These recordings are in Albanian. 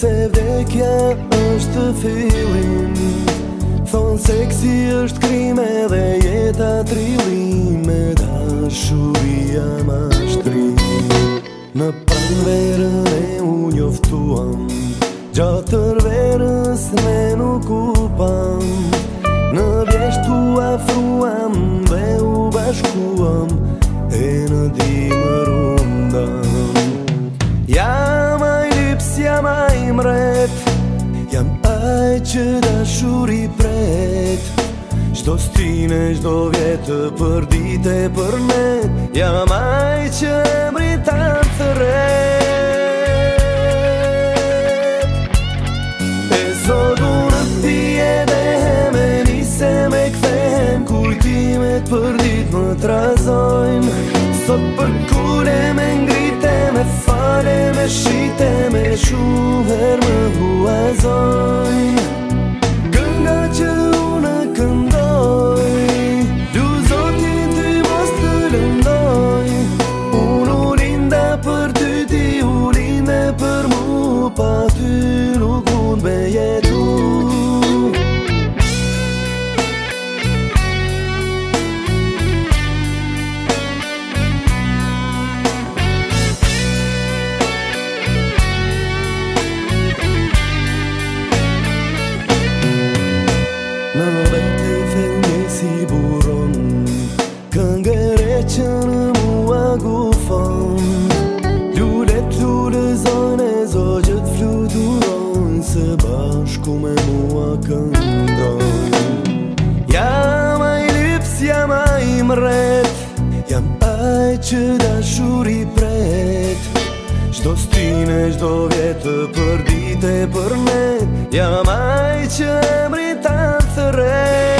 Se vdekja është fillim Thonë seksi është krime dhe jeta trillin Me da shuvia ma shtri Në përverën e u njoftuam Gjotër verës me nuk upam Në vjeshtu afruam dhe u bashkuam E në dië Qdo stine, qdo vjetë për dite për me Jam aj që emri ta të re E zotu në ti e dhe me nise me Kujtimet për dit më trazojnë Sot për kure me ngrite, me fare, me shite Me shuher më huazojnë që në mua gufon Lullet lullë zane zë gjët fluturon Se bashku me mua këndon Jam a i lips, jam a i mret Jam a i që pret Shdo stine, shdo vjetë për dite për me Jam a i që emri thëret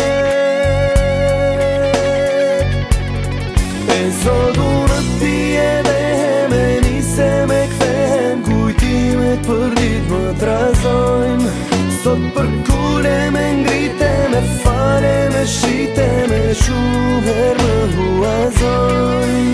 Sot për kule me ngrite, me fare, me shite, me shuher, me huazoj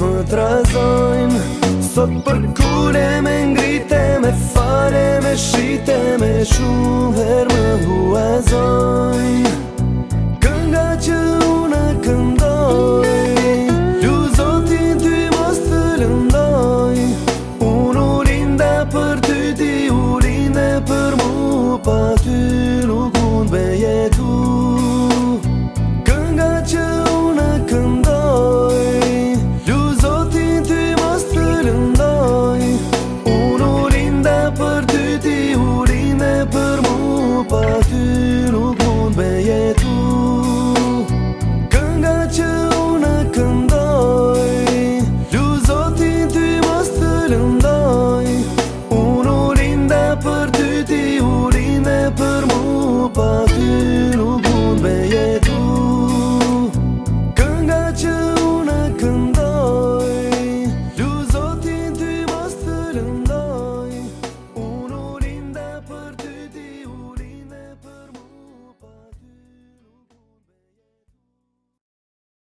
më trazojnë Sot për kure me ngrite, me fare, me shite, me shumë her më huazojnë